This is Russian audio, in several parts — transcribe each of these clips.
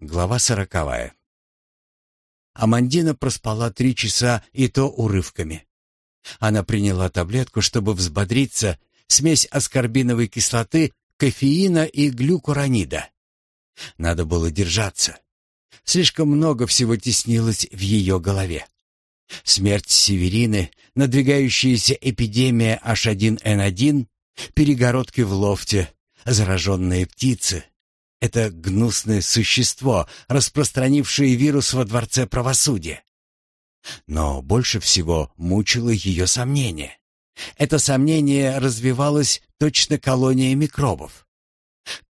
Глава сороковая. Амандина проспала три часа и то урывками. Она приняла таблетку, чтобы взбодриться, смесь аскорбиновой кислоты, кофеина и глюкуронида. Надо было держаться. Слишком много всего теснилось в ее голове. Смерть Северины, надвигающаяся эпидемия H1N1, перегородки в лофте, зараженные птицы, это гнусное существо, распространившее вирус во Дворце правосудия. Но больше всего мучило ее сомнение. Это сомнение развивалось точно колония микробов.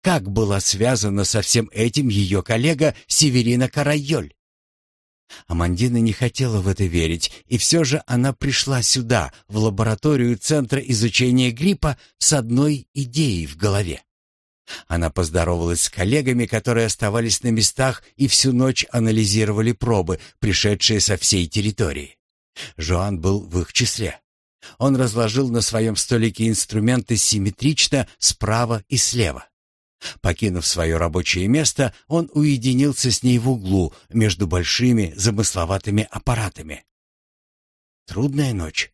Как была связана со всем этим ее коллега Северина Карайоль? Амандина не хотела в это верить, и все же она пришла сюда, в лабораторию Центра изучения гриппа, с одной идеей в голове. Она поздоровалась с коллегами, которые оставались на местах и всю ночь анализировали пробы, пришедшие со всей территории. Жоан был в их числе. Он разложил на своем столике инструменты симметрично справа и слева. Покинув свое рабочее место, он уединился с ней в углу между большими замысловатыми аппаратами. Трудная ночь.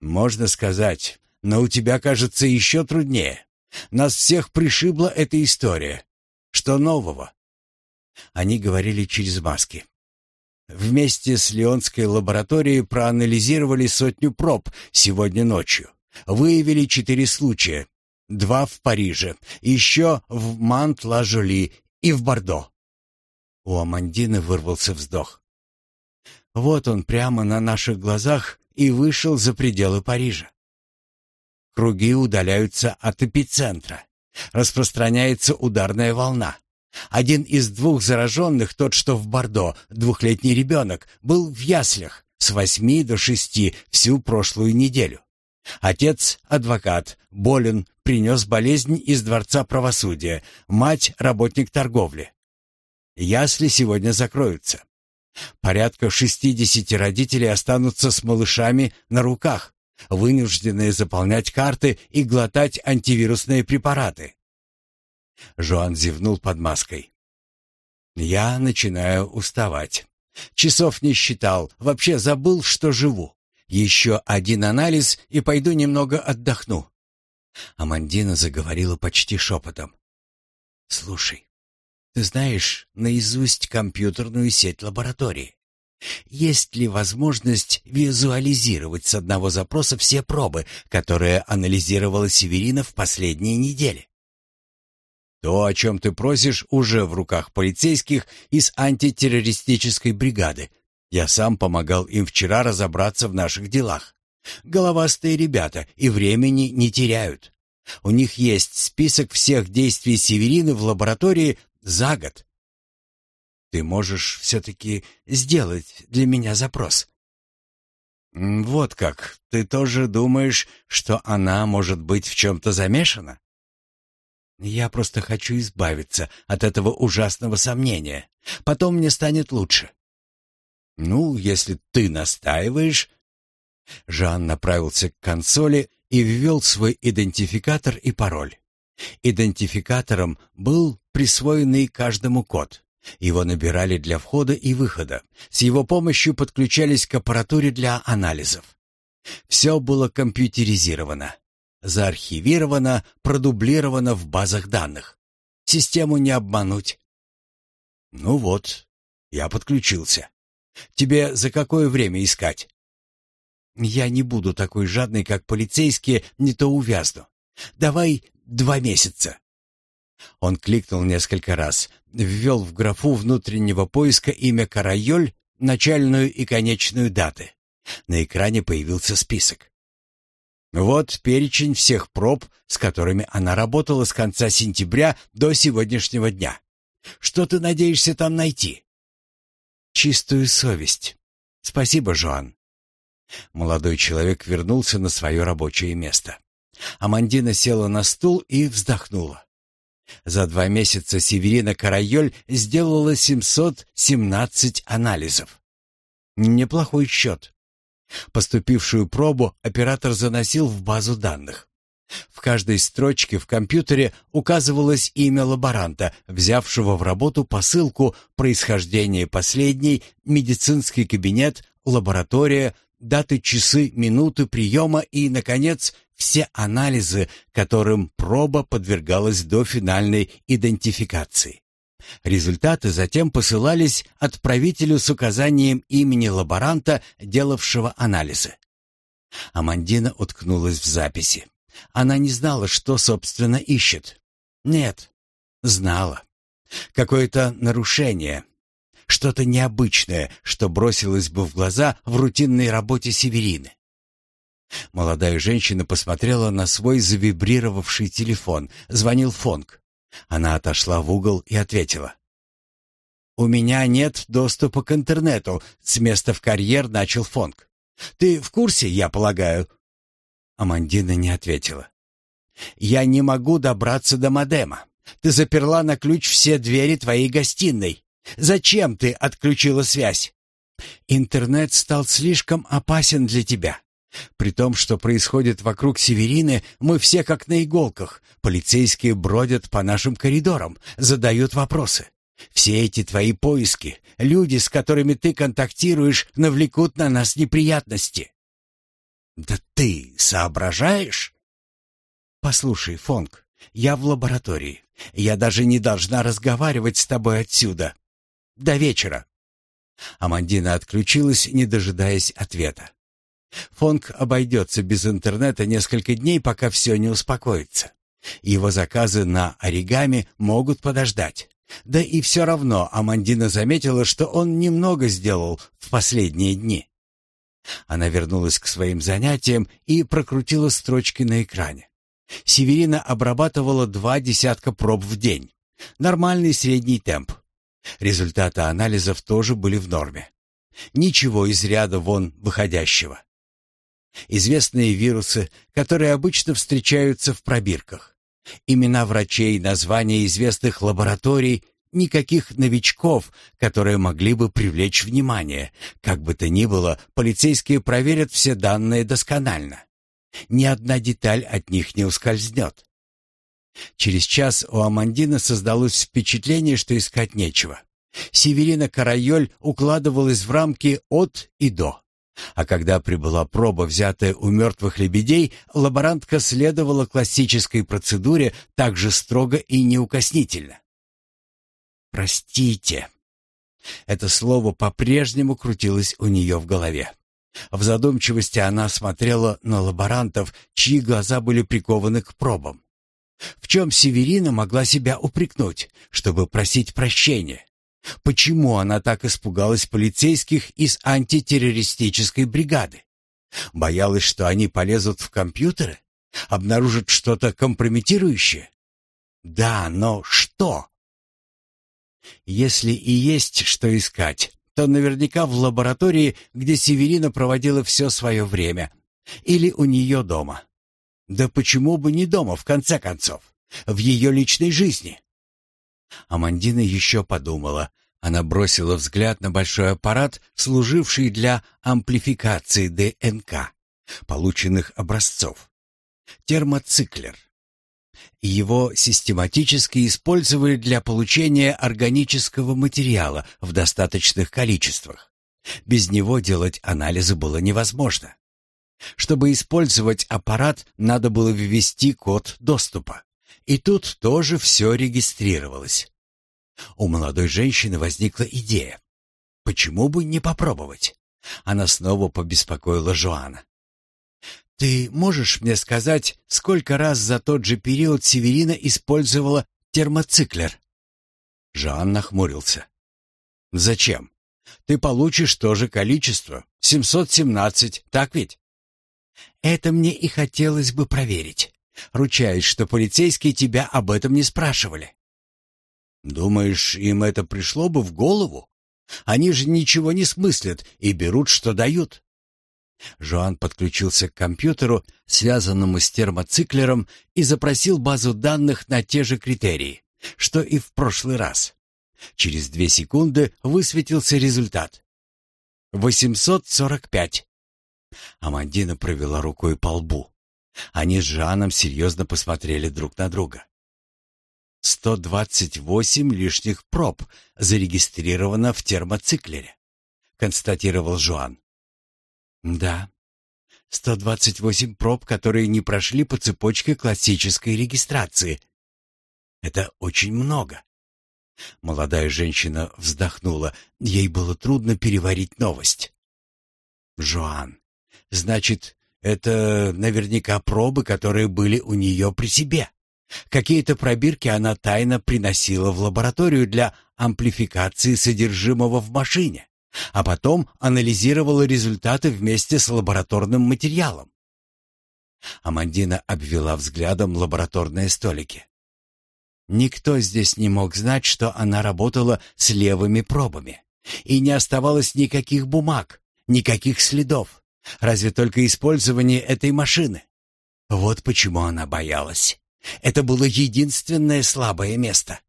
Можно сказать, но у тебя, кажется, еще труднее. Нас всех пришибла эта история. Что нового? Они говорили через маски. Вместе с Леонской лабораторией проанализировали сотню проб сегодня ночью. Выявили четыре случая. Два в Париже, еще в Мант-Ла-Жоли и в Бордо. У Амандины вырвался вздох. Вот он прямо на наших глазах и вышел за пределы Парижа. Круги удаляются от эпицентра. Распространяется ударная волна. Один из двух зараженных, тот, что в Бордо, двухлетний ребенок, был в яслях с восьми до шести всю прошлую неделю. Отец — адвокат, болен, принес болезнь из Дворца правосудия, мать — работник торговли. Ясли сегодня закроются. Порядка шестидесяти родителей останутся с малышами на руках вынужденные заполнять карты и глотать антивирусные препараты. Жоан зевнул под маской. Я начинаю уставать. Часов не считал, вообще забыл, что живу. Еще один анализ и пойду немного отдохну. Амандина заговорила почти шепотом. Слушай, ты знаешь наизусть компьютерную сеть лаборатории? Есть ли возможность визуализировать с одного запроса все пробы, которые анализировала Северина в последние недели? То, о чем ты просишь, уже в руках полицейских из антитеррористической бригады. Я сам помогал им вчера разобраться в наших делах. Головастые ребята и времени не теряют. У них есть список всех действий Северины в лаборатории за год. Ты можешь все-таки сделать для меня запрос. Вот как. Ты тоже думаешь, что она может быть в чем-то замешана? Я просто хочу избавиться от этого ужасного сомнения. Потом мне станет лучше. Ну, если ты настаиваешь... Жан направился к консоли и ввел свой идентификатор и пароль. Идентификатором был присвоенный каждому код. Его набирали для входа и выхода. С его помощью подключались к аппаратуре для анализов. Все было компьютеризировано, заархивировано, продублировано в базах данных. Систему не обмануть. Ну вот, я подключился. Тебе за какое время искать? Я не буду такой жадный, как полицейские, не то увязну. Давай два месяца. Он кликнул несколько раз, ввел в графу внутреннего поиска имя Карайоль, начальную и конечную даты. На экране появился список. Вот перечень всех проб, с которыми она работала с конца сентября до сегодняшнего дня. Что ты надеешься там найти? Чистую совесть. Спасибо, Жоан. Молодой человек вернулся на свое рабочее место. Амандина села на стул и вздохнула. За два месяца Северина Карайоль сделала 717 анализов. Неплохой счет. Поступившую пробу оператор заносил в базу данных. В каждой строчке в компьютере указывалось имя лаборанта, взявшего в работу посылку, происхождение последней, медицинский кабинет, лаборатория, даты, часы, минуты приема и, наконец, все анализы, которым проба подвергалась до финальной идентификации. Результаты затем посылались отправителю с указанием имени лаборанта, делавшего анализы. Амандина уткнулась в записи. Она не знала, что, собственно, ищет. Нет, знала. Какое-то нарушение, что-то необычное, что бросилось бы в глаза в рутинной работе Северины. Молодая женщина посмотрела на свой завибрировавший телефон. Звонил Фонг. Она отошла в угол и ответила. «У меня нет доступа к интернету», — с места в карьер начал Фонг. «Ты в курсе, я полагаю?» Амандина не ответила. «Я не могу добраться до модема. Ты заперла на ключ все двери твоей гостиной. Зачем ты отключила связь? Интернет стал слишком опасен для тебя. При том, что происходит вокруг Северины, мы все как на иголках. Полицейские бродят по нашим коридорам, задают вопросы. Все эти твои поиски, люди, с которыми ты контактируешь, навлекут на нас неприятности. Да ты соображаешь? Послушай, Фонг, я в лаборатории. Я даже не должна разговаривать с тобой отсюда. До вечера. Амандина отключилась, не дожидаясь ответа. Фонг обойдется без интернета несколько дней, пока все не успокоится. Его заказы на оригами могут подождать. Да и все равно Амандина заметила, что он немного сделал в последние дни. Она вернулась к своим занятиям и прокрутила строчки на экране. Северина обрабатывала два десятка проб в день. Нормальный средний темп. Результаты анализов тоже были в норме. Ничего из ряда вон выходящего. Известные вирусы, которые обычно встречаются в пробирках. Имена врачей, названия известных лабораторий, никаких новичков, которые могли бы привлечь внимание. Как бы то ни было, полицейские проверят все данные досконально. Ни одна деталь от них не ускользнет. Через час у Амандины создалось впечатление, что искать нечего. Северина Карайоль укладывалась в рамки от и до. А когда прибыла проба, взятая у мертвых лебедей, лаборантка следовала классической процедуре так же строго и неукоснительно. «Простите». Это слово по-прежнему крутилось у нее в голове. В задумчивости она смотрела на лаборантов, чьи глаза были прикованы к пробам. В чем Северина могла себя упрекнуть, чтобы просить прощения? Почему она так испугалась полицейских из антитеррористической бригады? Боялась, что они полезут в компьютеры? Обнаружат что-то компрометирующее? Да, но что? Если и есть что искать, то наверняка в лаборатории, где Северина проводила все свое время. Или у нее дома. Да почему бы не дома, в конце концов? В ее личной жизни. Амандина еще подумала. Она бросила взгляд на большой аппарат, служивший для амплификации ДНК, полученных образцов. Термоциклер. Его систематически использовали для получения органического материала в достаточных количествах. Без него делать анализы было невозможно. Чтобы использовать аппарат, надо было ввести код доступа. И тут тоже все регистрировалось. У молодой женщины возникла идея. Почему бы не попробовать? Она снова побеспокоила Жоана. «Ты можешь мне сказать, сколько раз за тот же период Северина использовала термоциклер?» Жоан нахмурился. «Зачем? Ты получишь то же количество, 717, так ведь?» «Это мне и хотелось бы проверить. Ручаюсь, что полицейские тебя об этом не спрашивали». «Думаешь, им это пришло бы в голову? Они же ничего не смыслят и берут, что дают». Жоан подключился к компьютеру, связанному с термоциклером, и запросил базу данных на те же критерии, что и в прошлый раз. Через две секунды высветился результат. 845. Амандина провела рукой по лбу. Они с Жаном серьезно посмотрели друг на друга. «Сто двадцать восемь лишних проб зарегистрировано в термоциклере», — констатировал Жуан. «Да, сто двадцать восемь проб, которые не прошли по цепочке классической регистрации. Это очень много». Молодая женщина вздохнула. Ей было трудно переварить новость. «Жуан, значит, это наверняка пробы, которые были у нее при себе. Какие-то пробирки она тайно приносила в лабораторию для амплификации содержимого в машине, а потом анализировала результаты вместе с лабораторным материалом. Амандина обвела взглядом лабораторные столики. Никто здесь не мог знать, что она работала с левыми пробами. И не оставалось никаких бумаг, никаких следов. Разве только использование этой машины. Вот почему она боялась. Это было единственное слабое место.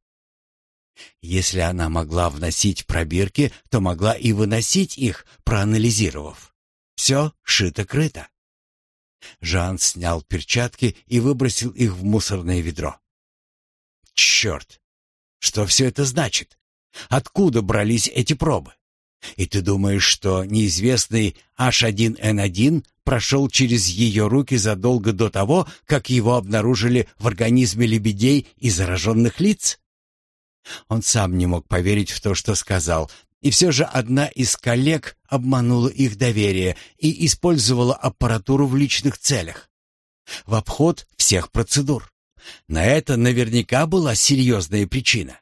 Если она могла вносить пробирки, то могла и выносить их, проанализировав. Все шито-крыто. Жан снял перчатки и выбросил их в мусорное ведро. Черт! Что все это значит? Откуда брались эти пробы? И ты думаешь, что неизвестный H1N1 прошел через ее руки задолго до того, как его обнаружили в организме лебедей и зараженных лиц? Он сам не мог поверить в то, что сказал, и все же одна из коллег обманула их доверие и использовала аппаратуру в личных целях. В обход всех процедур. На это наверняка была серьезная причина.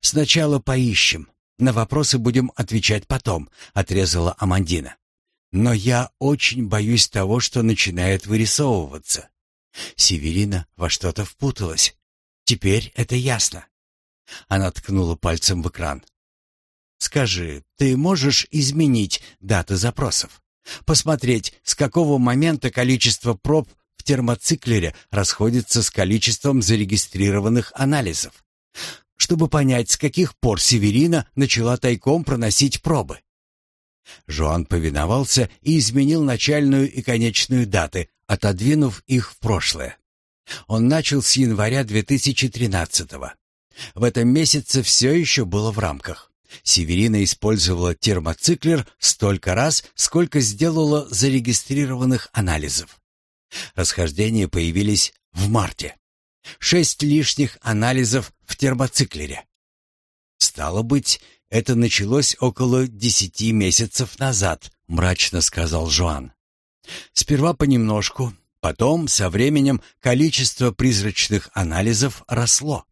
Сначала поищем, на вопросы будем отвечать потом, отрезала Амандина. Но я очень боюсь того, что начинает вырисовываться. Северина во что-то впуталась. Теперь это ясно. Она ткнула пальцем в экран. Скажи, ты можешь изменить даты запросов? Посмотреть, с какого момента количество проб в термоциклере расходится с количеством зарегистрированных анализов? Чтобы понять, с каких пор Северина начала тайком проносить пробы. Жоан повиновался и изменил начальную и конечную даты, отодвинув их в прошлое. Он начал с января 2013-го. В этом месяце все еще было в рамках. Северина использовала термоциклер столько раз, сколько сделала зарегистрированных анализов. Расхождения появились в марте. Шесть лишних анализов в термоциклере. Стало быть, это началось около десяти месяцев назад, мрачно сказал Жуан. Сперва понемножку, потом со временем количество призрачных анализов росло.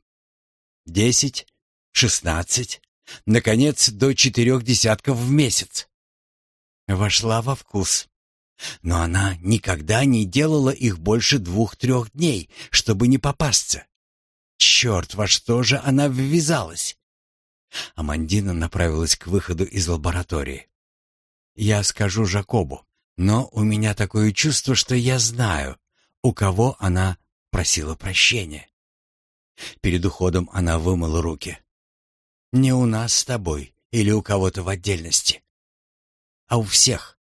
Десять, шестнадцать, наконец до четырех десятков в месяц. Вошла во вкус. Но она никогда не делала их больше двух-трех дней, чтобы не попасться. Черт, во что же она ввязалась? Амандина направилась к выходу из лаборатории. «Я скажу Жакобу, но у меня такое чувство, что я знаю, у кого она просила прощения». Перед уходом она вымыла руки. «Не у нас с тобой или у кого-то в отдельности, а у всех.